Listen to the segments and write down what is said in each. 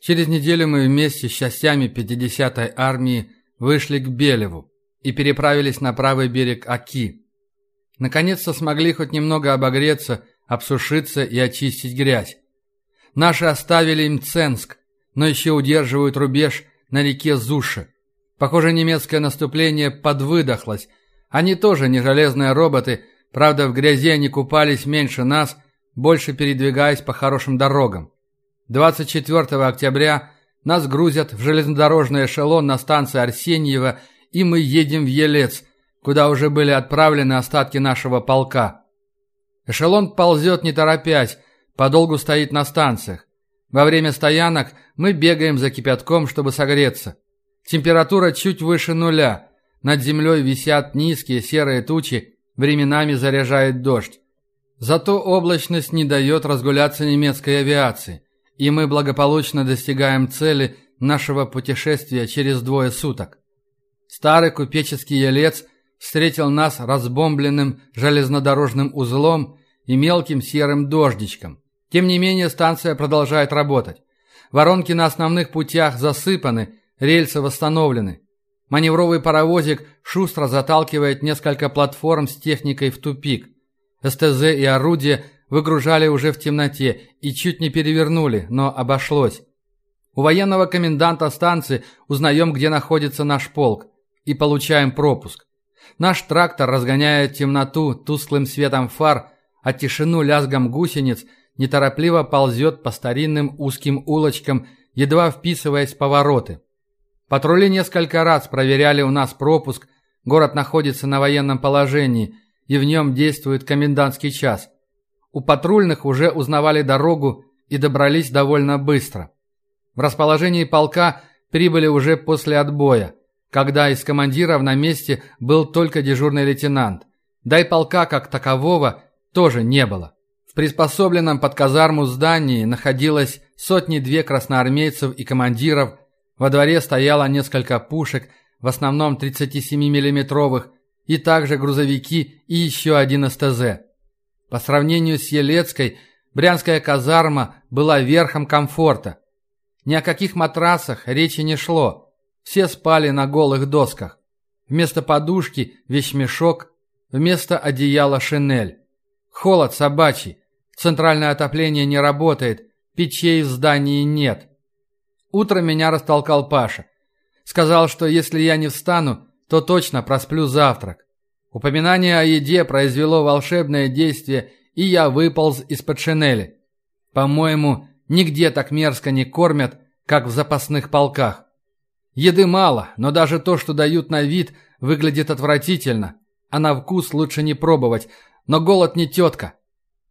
Через неделю мы вместе с частями 50-й армии вышли к Белеву и переправились на правый берег Аки. Наконец-то смогли хоть немного обогреться, обсушиться и очистить грязь. Наши оставили Мценск, но еще удерживают рубеж на реке Зуши. Похоже, немецкое наступление подвыдохлось. Они тоже не железные роботы, правда, в грязи они купались меньше нас, больше передвигаясь по хорошим дорогам. 24 октября нас грузят в железнодорожный эшелон на станции Арсеньева, и мы едем в Елец, куда уже были отправлены остатки нашего полка. Эшелон ползет не торопясь, подолгу стоит на станциях. Во время стоянок мы бегаем за кипятком, чтобы согреться. Температура чуть выше нуля. Над землей висят низкие серые тучи, временами заряжает дождь. Зато облачность не дает разгуляться немецкой авиации, и мы благополучно достигаем цели нашего путешествия через двое суток. Старый купеческий елец встретил нас разбомбленным железнодорожным узлом и мелким серым дождичком. Тем не менее станция продолжает работать. Воронки на основных путях засыпаны, рельсы восстановлены. Маневровый паровозик шустро заталкивает несколько платформ с техникой в тупик. СТЗ и орудия выгружали уже в темноте и чуть не перевернули, но обошлось. У военного коменданта станции узнаем, где находится наш полк, и получаем пропуск. Наш трактор разгоняет темноту тусклым светом фар, а тишину лязгом гусениц неторопливо ползет по старинным узким улочкам, едва вписываясь в повороты. Патрули несколько раз проверяли у нас пропуск, город находится на военном положении, и в нем действует комендантский час. У патрульных уже узнавали дорогу и добрались довольно быстро. В расположении полка прибыли уже после отбоя, когда из командиров на месте был только дежурный лейтенант. Да и полка как такового тоже не было. В приспособленном под казарму здании находилось сотни-две красноармейцев и командиров – во дворе стояло несколько пушек, в основном 37 миллиметровых и также грузовики и еще один СТЗ. По сравнению с Елецкой, Брянская казарма была верхом комфорта. Ни о каких матрасах речи не шло. Все спали на голых досках. Вместо подушки – вещмешок, вместо одеяла – шинель. Холод собачий, центральное отопление не работает, печей в здании нет. Утром меня растолкал Паша. Сказал, что если я не встану, то точно просплю завтрак. Упоминание о еде произвело волшебное действие, и я выполз из-под шинели. По-моему, нигде так мерзко не кормят, как в запасных полках. Еды мало, но даже то, что дают на вид, выглядит отвратительно. А на вкус лучше не пробовать, но голод не тетка.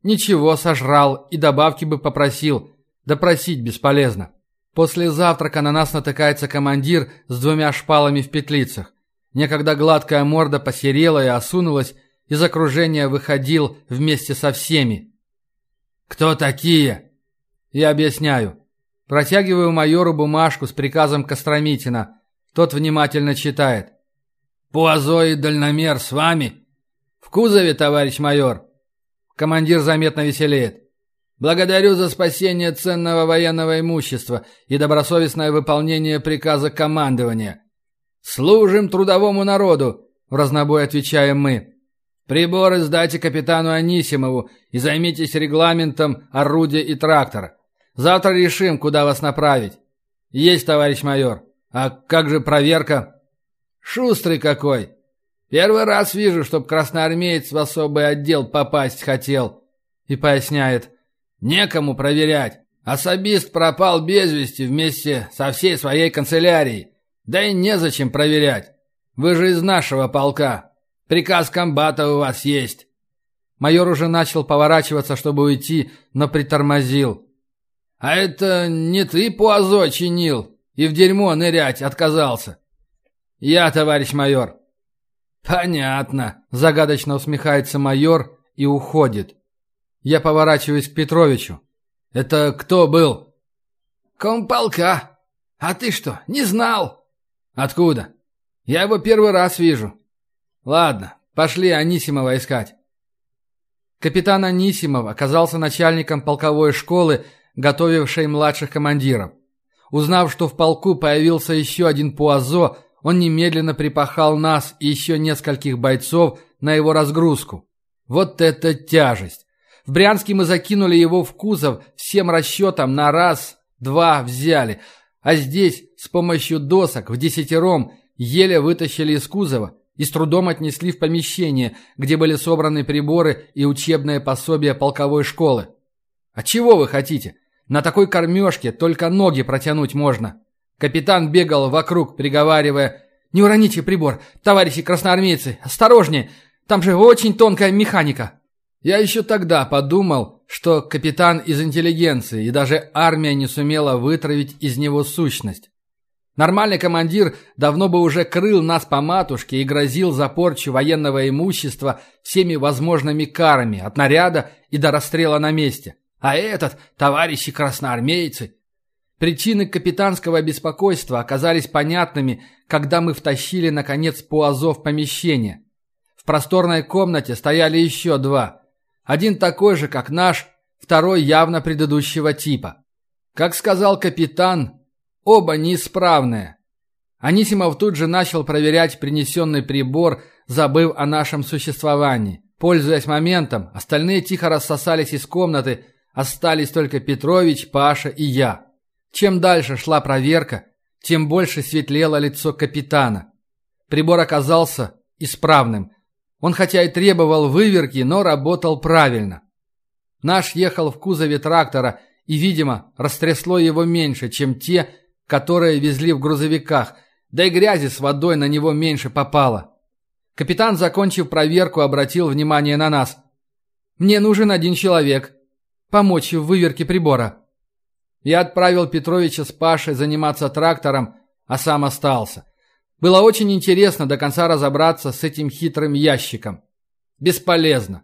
Ничего, сожрал и добавки бы попросил, да просить бесполезно. После завтрака на нас натыкается командир с двумя шпалами в петлицах. Некогда гладкая морда посерела и осунулась, из окружения выходил вместе со всеми. «Кто такие?» Я объясняю. Протягиваю майору бумажку с приказом Костромитина. Тот внимательно читает. «Пуазо и дальномер с вами?» «В кузове, товарищ майор». Командир заметно веселеет. Благодарю за спасение ценного военного имущества и добросовестное выполнение приказа командования. Служим трудовому народу, в разнобой отвечаем мы. Приборы сдайте капитану Анисимову и займитесь регламентом орудия и трактора. Завтра решим, куда вас направить. Есть, товарищ майор. А как же проверка? Шустрый какой. Первый раз вижу, чтоб красноармеец в особый отдел попасть хотел. И поясняет. Некому проверять. Особист пропал без вести вместе со всей своей канцелярией. Да и незачем проверять. Вы же из нашего полка. Приказ комбата у вас есть. Майор уже начал поворачиваться, чтобы уйти, но притормозил. А это не ты Пуазо чинил и в дерьмо нырять отказался. Я, товарищ майор. Понятно. Загадочно усмехается майор и уходит. Я поворачиваюсь к Петровичу. «Это кто был?» «Комполка. А ты что, не знал?» «Откуда?» «Я его первый раз вижу». «Ладно, пошли Анисимова искать». Капитан Анисимов оказался начальником полковой школы, готовившей младших командиров. Узнав, что в полку появился еще один Пуазо, он немедленно припахал нас и еще нескольких бойцов на его разгрузку. Вот это тяжесть! В Брянске мы закинули его в кузов всем расчетом на раз, два взяли, а здесь с помощью досок в десятером еле вытащили из кузова и с трудом отнесли в помещение, где были собраны приборы и учебные пособия полковой школы. А чего вы хотите? На такой кормежке только ноги протянуть можно. Капитан бегал вокруг, приговаривая «Не уроните прибор, товарищи красноармейцы, осторожнее, там же очень тонкая механика». Я еще тогда подумал, что капитан из интеллигенции, и даже армия не сумела вытравить из него сущность. Нормальный командир давно бы уже крыл нас по матушке и грозил за порчу военного имущества всеми возможными карами, от наряда и до расстрела на месте. А этот, товарищи красноармейцы... Причины капитанского беспокойства оказались понятными, когда мы втащили, наконец, Пуазо в помещение. В просторной комнате стояли еще два. Один такой же, как наш, второй явно предыдущего типа. Как сказал капитан, Оба неисправные. Анисимов тут же начал проверять принесенный прибор, забыв о нашем существовании. Пользуясь моментом, остальные тихо рассосались из комнаты, остались только Петрович, Паша и я. Чем дальше шла проверка, тем больше светлело лицо капитана. Прибор оказался исправным. Он хотя и требовал выверки, но работал правильно. Наш ехал в кузове трактора, и, видимо, растрясло его меньше, чем те, которые везли в грузовиках, да и грязи с водой на него меньше попало. Капитан, закончив проверку, обратил внимание на нас. «Мне нужен один человек. Помочь в выверке прибора». Я отправил Петровича с Пашей заниматься трактором, а сам остался. Было очень интересно до конца разобраться с этим хитрым ящиком. Бесполезно.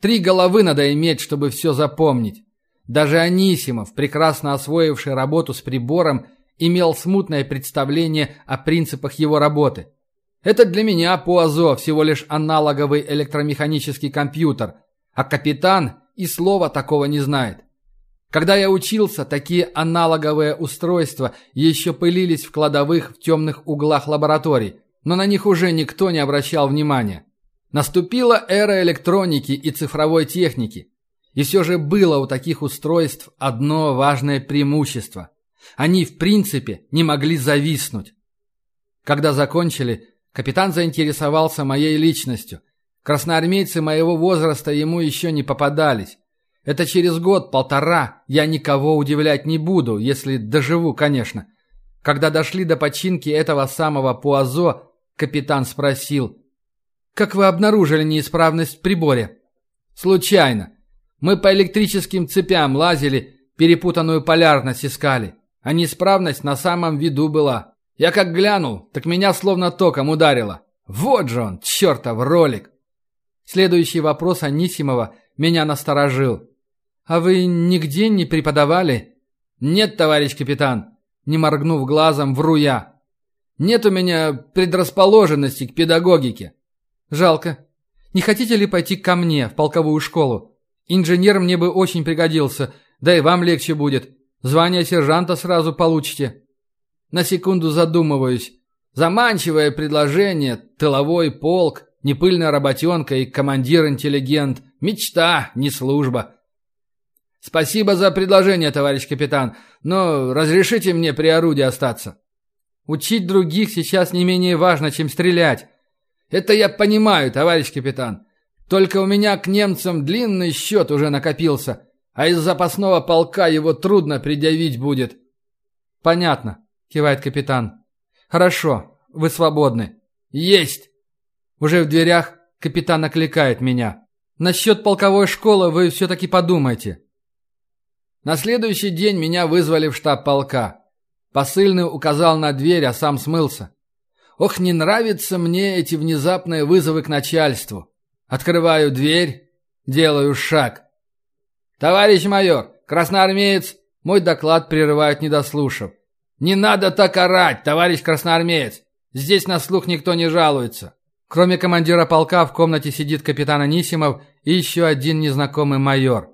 Три головы надо иметь, чтобы все запомнить. Даже Анисимов, прекрасно освоивший работу с прибором, имел смутное представление о принципах его работы. Это для меня Пуазо всего лишь аналоговый электромеханический компьютер, а капитан и слова такого не знает. Когда я учился, такие аналоговые устройства еще пылились в кладовых в темных углах лабораторий, но на них уже никто не обращал внимания. Наступила эра электроники и цифровой техники. И все же было у таких устройств одно важное преимущество. Они, в принципе, не могли зависнуть. Когда закончили, капитан заинтересовался моей личностью. Красноармейцы моего возраста ему еще не попадались. Это через год-полтора я никого удивлять не буду, если доживу, конечно. Когда дошли до починки этого самого Пуазо, капитан спросил, «Как вы обнаружили неисправность в приборе?» «Случайно. Мы по электрическим цепям лазили, перепутанную полярность искали а неисправность на самом виду была. Я как глянул, так меня словно током ударило. Вот же он, чертов ролик! Следующий вопрос Анисимова меня насторожил. «А вы нигде не преподавали?» «Нет, товарищ капитан», не моргнув глазом, вру я. «Нет у меня предрасположенности к педагогике». «Жалко. Не хотите ли пойти ко мне в полковую школу? Инженер мне бы очень пригодился, да и вам легче будет. Звание сержанта сразу получите. На секунду задумываюсь. Заманчивое предложение, тыловой полк, непыльная работенка и командир-интеллигент. Мечта, не служба. Спасибо за предложение, товарищ капитан, но разрешите мне при орудии остаться. Учить других сейчас не менее важно, чем стрелять. Это я понимаю, товарищ капитан. Только у меня к немцам длинный счет уже накопился а из запасного полка его трудно предъявить будет». «Понятно», — кивает капитан. «Хорошо, вы свободны». «Есть!» Уже в дверях капитан окликает меня. «Насчет полковой школы вы все-таки подумайте». На следующий день меня вызвали в штаб полка. Посыльный указал на дверь, а сам смылся. Ох, не нравятся мне эти внезапные вызовы к начальству. Открываю дверь, делаю шаг. «Товарищ майор, красноармеец!» Мой доклад прерывают, не дослушав. «Не надо так орать, товарищ красноармеец! Здесь на слух никто не жалуется!» Кроме командира полка в комнате сидит капитан Анисимов и еще один незнакомый майор.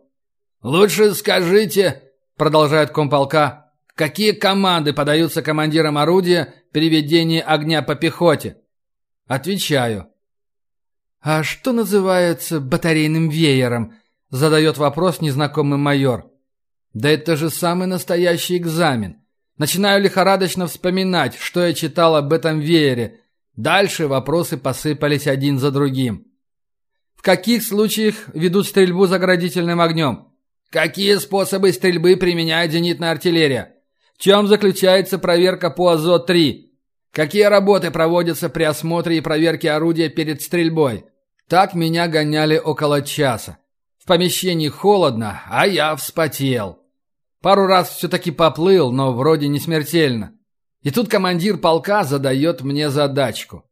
«Лучше скажите, — продолжает комполка, — Какие команды подаются командирам орудия при ведении огня по пехоте? Отвечаю. А что называется батарейным веером? Задает вопрос незнакомый майор. Да это же самый настоящий экзамен. Начинаю лихорадочно вспоминать, что я читал об этом веере. Дальше вопросы посыпались один за другим. В каких случаях ведут стрельбу заградительным огнем? Какие способы стрельбы применяет зенитная артиллерия? В чем заключается проверка по АЗО-3? Какие работы проводятся при осмотре и проверке орудия перед стрельбой? Так меня гоняли около часа. В помещении холодно, а я вспотел. Пару раз все-таки поплыл, но вроде не смертельно. И тут командир полка задает мне задачку.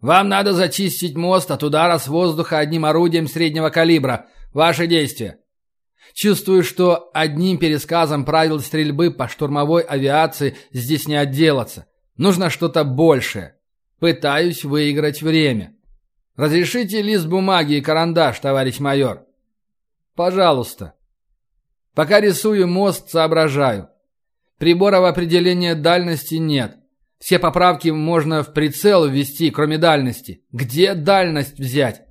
«Вам надо зачистить мост от удара с воздуха одним орудием среднего калибра. Ваши действия». Чувствую, что одним пересказом правил стрельбы по штурмовой авиации здесь не отделаться. Нужно что-то большее. Пытаюсь выиграть время. Разрешите лист бумаги и карандаш, товарищ майор? Пожалуйста. Пока рисую мост, соображаю. Приборов определения дальности нет. Все поправки можно в прицел ввести, кроме дальности. Где дальность взять?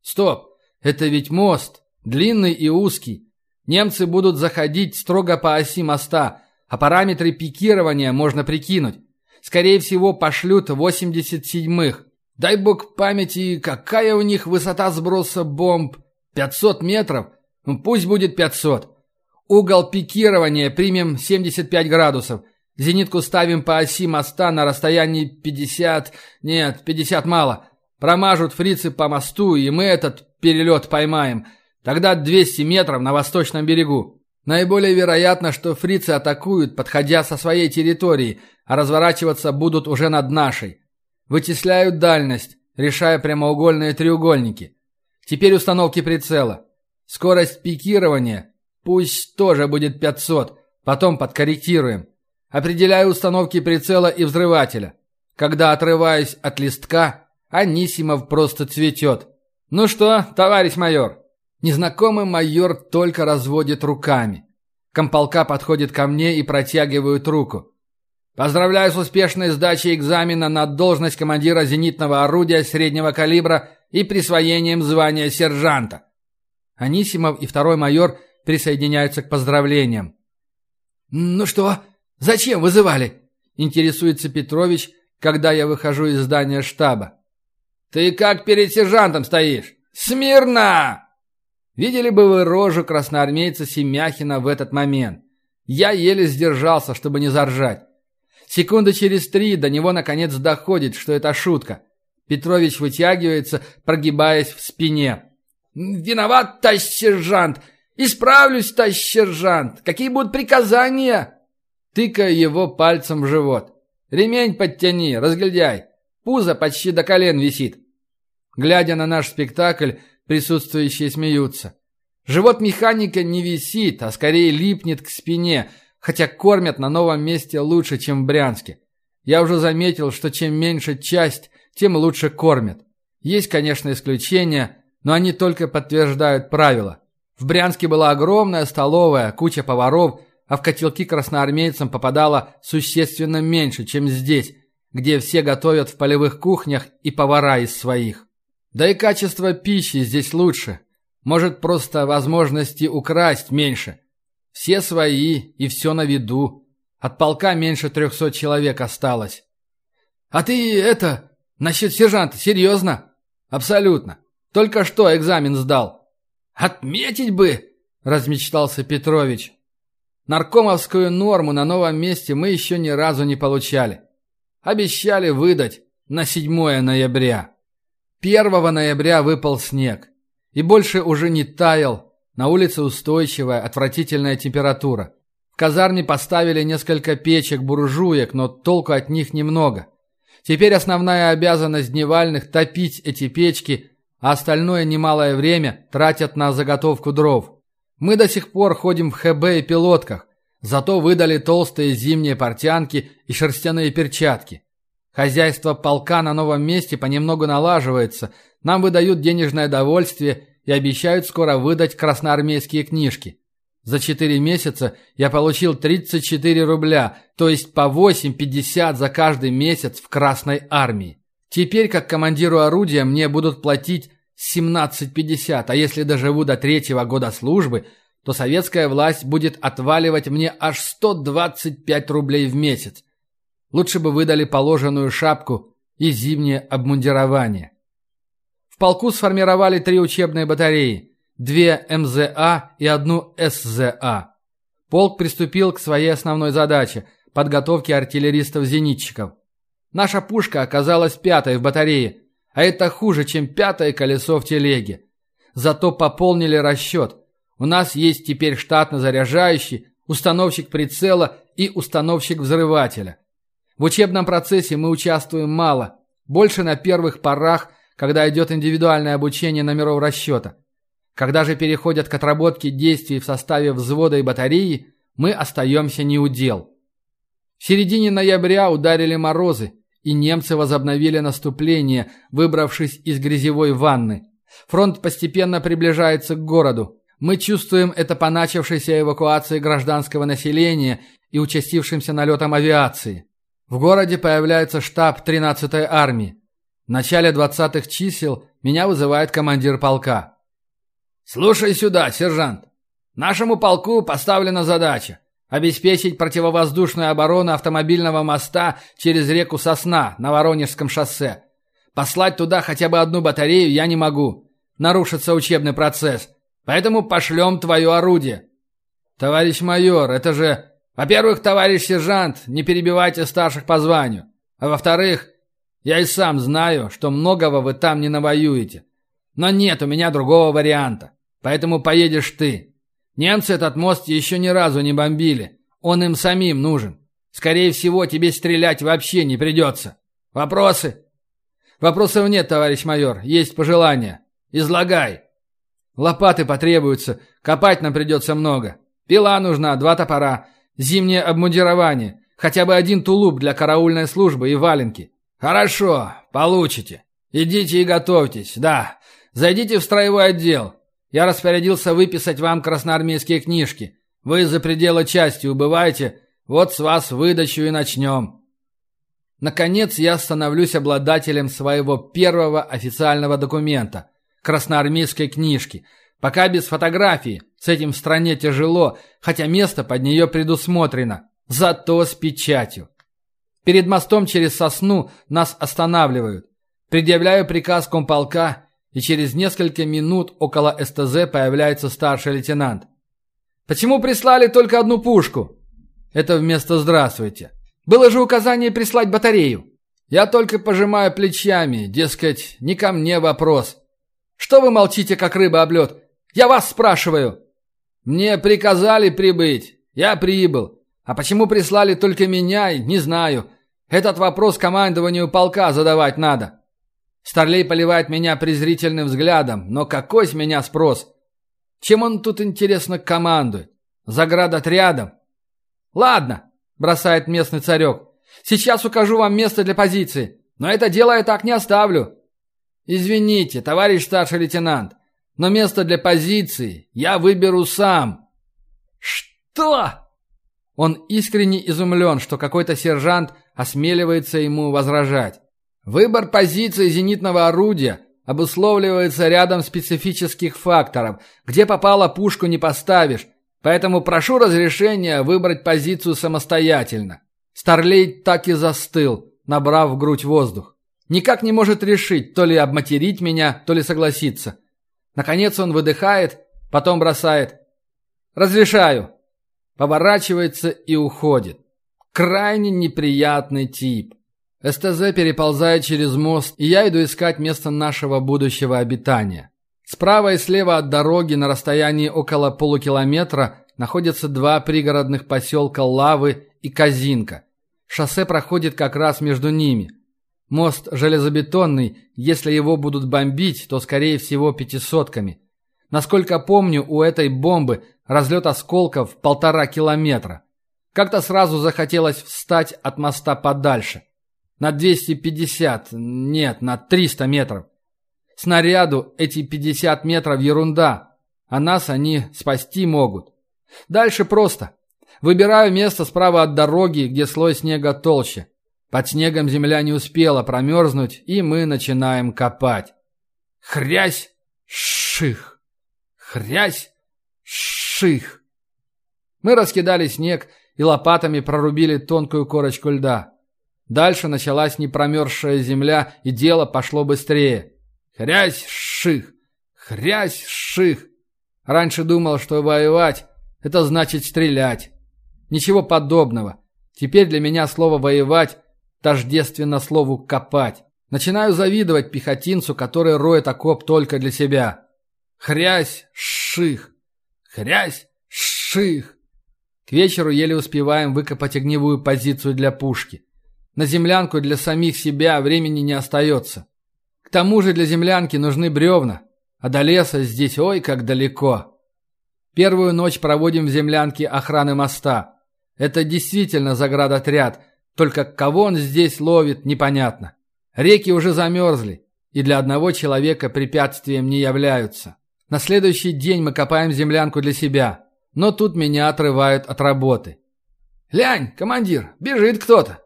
Стоп, это ведь мост, длинный и узкий. Немцы будут заходить строго по оси моста, а параметры пикирования можно прикинуть. Скорее всего, пошлют 87-х. Дай бог памяти, какая у них высота сброса бомб? 500 метров? Ну, пусть будет 500. Угол пикирования примем 75 градусов. Зенитку ставим по оси моста на расстоянии 50... Нет, 50 мало. Промажут фрицы по мосту, и мы этот перелет поймаем. Тогда 200 метров на восточном берегу. Наиболее вероятно, что фрицы атакуют, подходя со своей территории, а разворачиваться будут уже над нашей. Вычисляют дальность, решая прямоугольные треугольники. Теперь установки прицела. Скорость пикирования пусть тоже будет 500, потом подкорректируем. Определяю установки прицела и взрывателя. Когда отрываюсь от листка, Анисимов просто цветет. «Ну что, товарищ майор?» Незнакомый майор только разводит руками. Комполка подходит ко мне и протягивает руку. «Поздравляю с успешной сдачей экзамена на должность командира зенитного орудия среднего калибра и присвоением звания сержанта». Анисимов и второй майор присоединяются к поздравлениям. «Ну что, зачем вызывали?» – интересуется Петрович, когда я выхожу из здания штаба. «Ты как перед сержантом стоишь? Смирно!» Видели бы вы рожу красноармейца Семяхина в этот момент. Я еле сдержался, чтобы не заржать. Секунды через три до него наконец доходит, что это шутка. Петрович вытягивается, прогибаясь в спине. «Виноват, товарищ сержант! Исправлюсь, товарищ сержант! Какие будут приказания?» Тыкая его пальцем в живот. «Ремень подтяни, разглядяй. Пузо почти до колен висит». Глядя на наш спектакль, Присутствующие смеются. Живот механика не висит, а скорее липнет к спине, хотя кормят на новом месте лучше, чем в Брянске. Я уже заметил, что чем меньше часть, тем лучше кормят. Есть, конечно, исключения, но они только подтверждают правила. В Брянске была огромная столовая, куча поваров, а в котелки красноармейцам попадало существенно меньше, чем здесь, где все готовят в полевых кухнях и повара из своих. Да и качество пищи здесь лучше. Может, просто возможности украсть меньше. Все свои и все на виду. От полка меньше трехсот человек осталось. А ты это, насчет сержанта, серьезно? Абсолютно. Только что экзамен сдал. Отметить бы, размечтался Петрович. Наркомовскую норму на новом месте мы еще ни разу не получали. Обещали выдать на 7 ноября. 1 ноября выпал снег. И больше уже не таял. На улице устойчивая, отвратительная температура. В казарме поставили несколько печек-буржуек, но толку от них немного. Теперь основная обязанность дневальных – топить эти печки, а остальное немалое время тратят на заготовку дров. Мы до сих пор ходим в ХБ и пилотках, зато выдали толстые зимние портянки и шерстяные перчатки. Хозяйство полка на новом месте понемногу налаживается, нам выдают денежное довольствие и обещают скоро выдать красноармейские книжки. За 4 месяца я получил 34 рубля, то есть по 8,50 за каждый месяц в Красной армии. Теперь, как командиру орудия, мне будут платить 17,50, а если доживу до третьего года службы, то советская власть будет отваливать мне аж 125 рублей в месяц. Лучше бы выдали положенную шапку и зимнее обмундирование. В полку сформировали три учебные батареи – две МЗА и одну СЗА. Полк приступил к своей основной задаче – подготовке артиллеристов-зенитчиков. Наша пушка оказалась пятой в батарее, а это хуже, чем пятое колесо в телеге. Зато пополнили расчет. У нас есть теперь штатно заряжающий, установщик прицела и установщик взрывателя. В учебном процессе мы участвуем мало, больше на первых порах, когда идет индивидуальное обучение номеров расчета. Когда же переходят к отработке действий в составе взвода и батареи, мы остаемся неудел. В середине ноября ударили морозы, и немцы возобновили наступление, выбравшись из грязевой ванны. Фронт постепенно приближается к городу. Мы чувствуем это по начавшейся эвакуации гражданского населения и участившимся налетам авиации. В городе появляется штаб 13-й армии. В начале 20-х чисел меня вызывает командир полка. «Слушай сюда, сержант. Нашему полку поставлена задача обеспечить противовоздушную оборону автомобильного моста через реку Сосна на Воронежском шоссе. Послать туда хотя бы одну батарею я не могу. Нарушится учебный процесс. Поэтому пошлем твое орудие». «Товарищ майор, это же...» «Во-первых, товарищ сержант, не перебивайте старших по званию. А во-вторых, я и сам знаю, что многого вы там не навоюете. Но нет у меня другого варианта. Поэтому поедешь ты. Немцы этот мост еще ни разу не бомбили. Он им самим нужен. Скорее всего, тебе стрелять вообще не придется. Вопросы? Вопросов нет, товарищ майор. Есть пожелания. Излагай. Лопаты потребуются. Копать нам придется много. Пила нужна, два топора. Зимнее обмундирование. Хотя бы один тулуп для караульной службы и валенки. Хорошо, получите. Идите и готовьтесь. Да, зайдите в строевой отдел. Я распорядился выписать вам красноармейские книжки. Вы за пределы части убываете, вот с вас выдачу и начнем. Наконец я становлюсь обладателем своего первого официального документа – красноармейской книжки. Пока без фотографии, с этим в стране тяжело, хотя место под нее предусмотрено, зато с печатью. Перед мостом через сосну нас останавливают. Предъявляю приказ комполка и через несколько минут около СТЗ появляется старший лейтенант. «Почему прислали только одну пушку?» «Это вместо «здравствуйте». Было же указание прислать батарею». «Я только пожимаю плечами, дескать, не ко мне вопрос». «Что вы молчите, как рыба об лед? Я вас спрашиваю». «Мне приказали прибыть. Я прибыл. А почему прислали только меня, не знаю. Этот вопрос командованию полка задавать надо». Старлей поливает меня презрительным взглядом, но какой с меня спрос? Чем он тут, интересно, командует? Заградотрядом? Ладно, бросает местный царек. Сейчас укажу вам место для позиции, но это дело я так не оставлю. Извините, товарищ старший лейтенант, но место для позиции я выберу сам. Что? Он искренне изумлен, что какой-то сержант осмеливается ему возражать. Выбор позиции зенитного орудия обусловливается рядом специфических факторов. Где попало, пушку не поставишь. Поэтому прошу разрешения выбрать позицию самостоятельно. Старлей так и застыл, набрав в грудь воздух. Никак не может решить, то ли обматерить меня, то ли согласиться. Наконец он выдыхает, потом бросает. «Разрешаю». Поворачивается и уходит. Крайне неприятный тип. СТЗ переползает через мост, и я иду искать место нашего будущего обитания. Справа и слева от дороги на расстоянии около полукилометра находятся два пригородных поселка Лавы и Казинка. Шоссе проходит как раз между ними. Мост железобетонный, если его будут бомбить, то скорее всего пятисотками. Насколько помню, у этой бомбы разлет осколков полтора километра. Как-то сразу захотелось встать от моста подальше. На 250, нет, на 300 метров. Снаряду эти 50 метров ерунда, а нас они спасти могут. Дальше просто. Выбираю место справа от дороги, где слой снега толще. Под снегом земля не успела промерзнуть, и мы начинаем копать. Хрясь! Ших! Хрясь! Ших! Мы раскидали снег и лопатами прорубили тонкую корочку льда. Дальше началась непромерзшая земля, и дело пошло быстрее. Хрясь! Ших! Хрясь! Ших! Раньше думал, что воевать – это значит стрелять. Ничего подобного. Теперь для меня слово «воевать» тождественно слову «копать». Начинаю завидовать пехотинцу, который роет окоп только для себя. Хрясь, ших, хрясь, ших. К вечеру еле успеваем выкопать огневую позицию для пушки. На землянку для самих себя времени не остается. К тому же для землянки нужны бревна, а до леса здесь ой как далеко. Первую ночь проводим в землянке охраны моста. Это действительно заградотряд, только кого он здесь ловит, непонятно. Реки уже замерзли, и для одного человека препятствием не являются. На следующий день мы копаем землянку для себя, но тут меня отрывают от работы. «Лянь, командир, бежит кто-то!»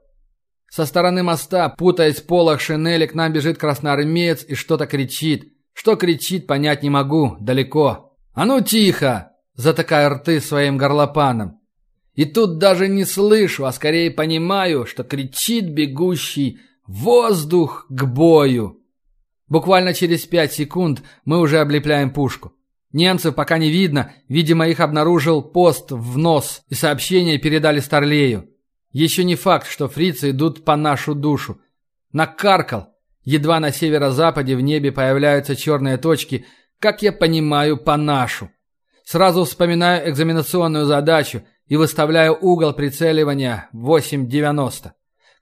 Со стороны моста, путаясь в полах шинели, к нам бежит красноармеец и что-то кричит. Что кричит, понять не могу, далеко. «А ну тихо!» затыкая рты своим горлопаном. И тут даже не слышу, а скорее понимаю, что кричит бегущий «Воздух к бою!». Буквально через пять секунд мы уже облепляем пушку. Немцев пока не видно, видимо, их обнаружил пост в нос, и сообщение передали Старлею. Еще не факт, что фрицы идут по нашу душу. Накаркал. Едва на северо-западе в небе появляются черные точки, как я понимаю, по нашу. Сразу вспоминаю экзаменационную задачу и выставляю угол прицеливания 8,90.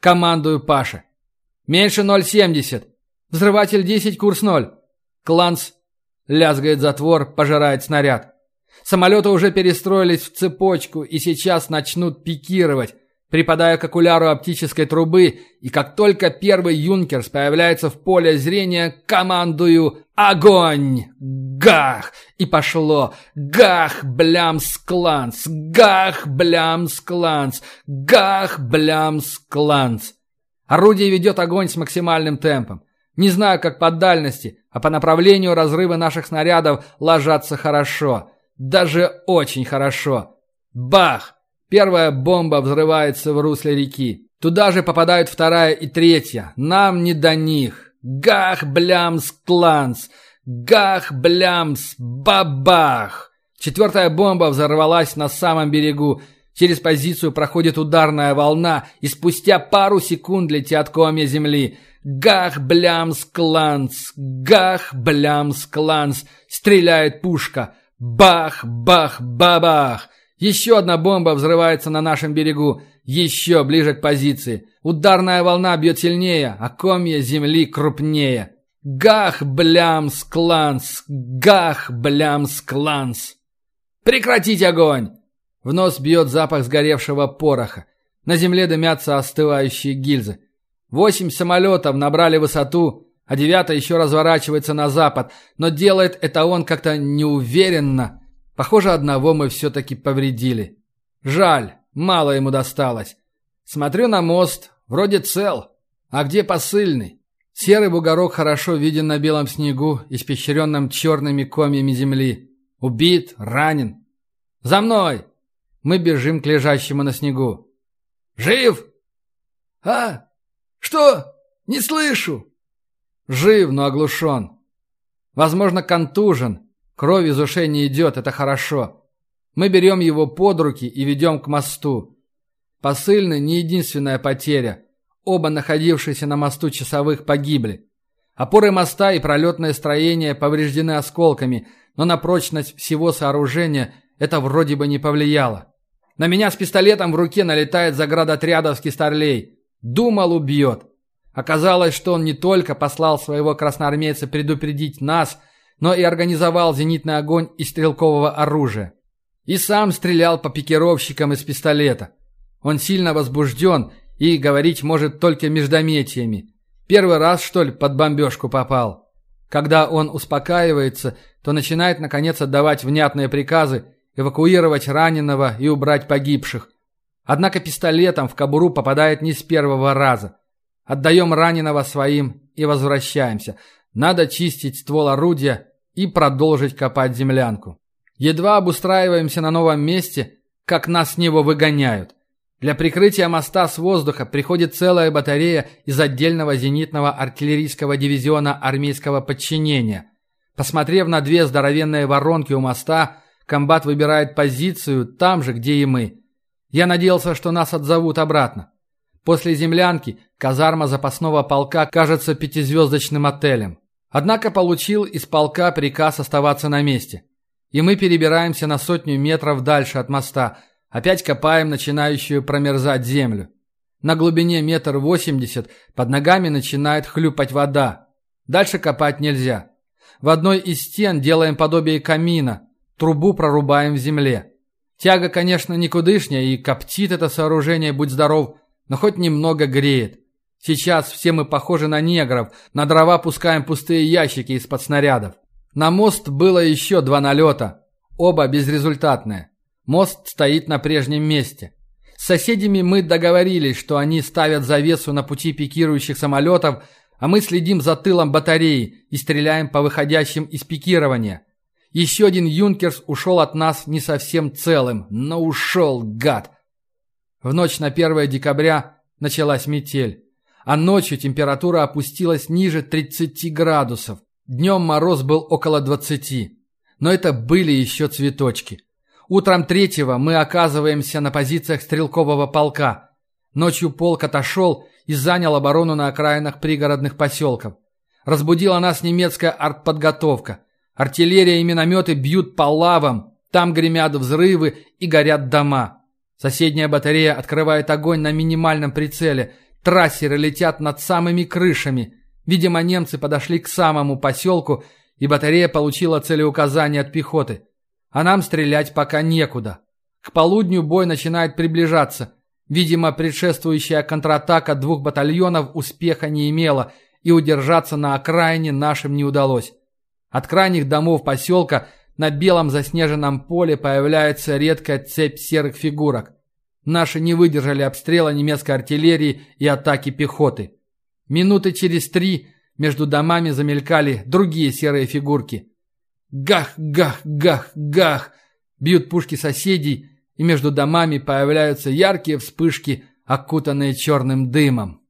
Командую Паше. Меньше 0,70. Взрыватель 10, курс 0. Кланс. Лязгает затвор, пожирает снаряд. Самолеты уже перестроились в цепочку и сейчас начнут пикировать. Припадаю к окуляру оптической трубы, и как только первый «Юнкерс» появляется в поле зрения, командую «Огонь!» Гах! И пошло. Гах, блям, скланц! Гах, блям, скланц! Гах, блям, скланц! Орудие ведет огонь с максимальным темпом. Не знаю, как по дальности, а по направлению разрывы наших снарядов ложатся хорошо. Даже очень хорошо. Бах! Первая бомба взрывается в русле реки. Туда же попадают вторая и третья. Нам не до них. Гах, блямс, кланс. Гах, блямс, бабах. Четвертая бомба взорвалась на самом берегу. Через позицию проходит ударная волна, и спустя пару секунд летят комья земли. Гах, блямс, кланс. Гах, блямс, кланс. Стреляет пушка. Бах, бах, бабах. Еще одна бомба взрывается на нашем берегу, еще ближе к позиции. Ударная волна бьет сильнее, а комья земли крупнее. Гах, блям, скланс! Гах, блям, скланс! Прекратить огонь! В нос бьет запах сгоревшего пороха. На земле дымятся остывающие гильзы. Восемь самолетов набрали высоту, а девятый еще разворачивается на запад, но делает это он как-то неуверенно, Похоже, одного мы все-таки повредили. Жаль, мало ему досталось. Смотрю на мост, вроде цел. А где посыльный? Серый бугорок хорошо виден на белом снегу, испещренном черными комьями земли. Убит, ранен. «За мной!» Мы бежим к лежащему на снегу. «Жив?» «А? Что? Не слышу!» «Жив, но оглушен. Возможно, контужен. Кровь из ушей не идет, это хорошо. Мы берем его под руки и ведем к мосту. Посыльный не единственная потеря. Оба находившиеся на мосту часовых погибли. Опоры моста и пролетное строение повреждены осколками, но на прочность всего сооружения это вроде бы не повлияло. На меня с пистолетом в руке налетает заградотрядовский старлей. Думал, убьет. Оказалось, что он не только послал своего красноармейца предупредить нас – но и организовал зенитный огонь из стрелкового оружия. И сам стрелял по пикировщикам из пистолета. Он сильно возбужден и говорить может только междометиями. Первый раз, что ли, под бомбежку попал. Когда он успокаивается, то начинает, наконец, отдавать внятные приказы эвакуировать раненого и убрать погибших. Однако пистолетом в кобуру попадает не с первого раза. Отдаем раненого своим и возвращаемся. Надо чистить ствол орудия и продолжить копать землянку. Едва обустраиваемся на новом месте, как нас с него выгоняют. Для прикрытия моста с воздуха приходит целая батарея из отдельного зенитного артиллерийского дивизиона армейского подчинения. Посмотрев на две здоровенные воронки у моста, комбат выбирает позицию там же, где и мы. Я надеялся, что нас отзовут обратно. После землянки казарма запасного полка кажется пятизвездочным отелем. Однако получил из полка приказ оставаться на месте. И мы перебираемся на сотню метров дальше от моста, опять копаем начинающую промерзать землю. На глубине метр восемьдесят под ногами начинает хлюпать вода. Дальше копать нельзя. В одной из стен делаем подобие камина, трубу прорубаем в земле. Тяга, конечно, никудышняя, и коптит это сооружение, будь здоров, но хоть немного греет. Сейчас все мы похожи на негров, на дрова пускаем пустые ящики из-под снарядов. На мост было еще два налета, оба безрезультатные. Мост стоит на прежнем месте. С соседями мы договорились, что они ставят завесу на пути пикирующих самолетов, а мы следим за тылом батареи и стреляем по выходящим из пикирования. Еще один «Юнкерс» ушел от нас не совсем целым, но ушел, гад. В ночь на 1 декабря началась метель, а ночью температура опустилась ниже 30 градусов. Днем мороз был около 20. Но это были еще цветочки. Утром третьего мы оказываемся на позициях стрелкового полка. Ночью полк отошел и занял оборону на окраинах пригородных поселков. Разбудила нас немецкая артподготовка. Артиллерия и минометы бьют по лавам, там гремят взрывы и горят дома. Соседняя батарея открывает огонь на минимальном прицеле. Трассеры летят над самыми крышами. Видимо, немцы подошли к самому поселку, и батарея получила целеуказание от пехоты. А нам стрелять пока некуда. К полудню бой начинает приближаться. Видимо, предшествующая контратака двух батальонов успеха не имела, и удержаться на окраине нашим не удалось. От крайних домов поселка – на белом заснеженном поле появляется редкая цепь серых фигурок. Наши не выдержали обстрела немецкой артиллерии и атаки пехоты. Минуты через три между домами замелькали другие серые фигурки. Гах, гах, гах, гах! Бьют пушки соседей, и между домами появляются яркие вспышки, окутанные черным дымом.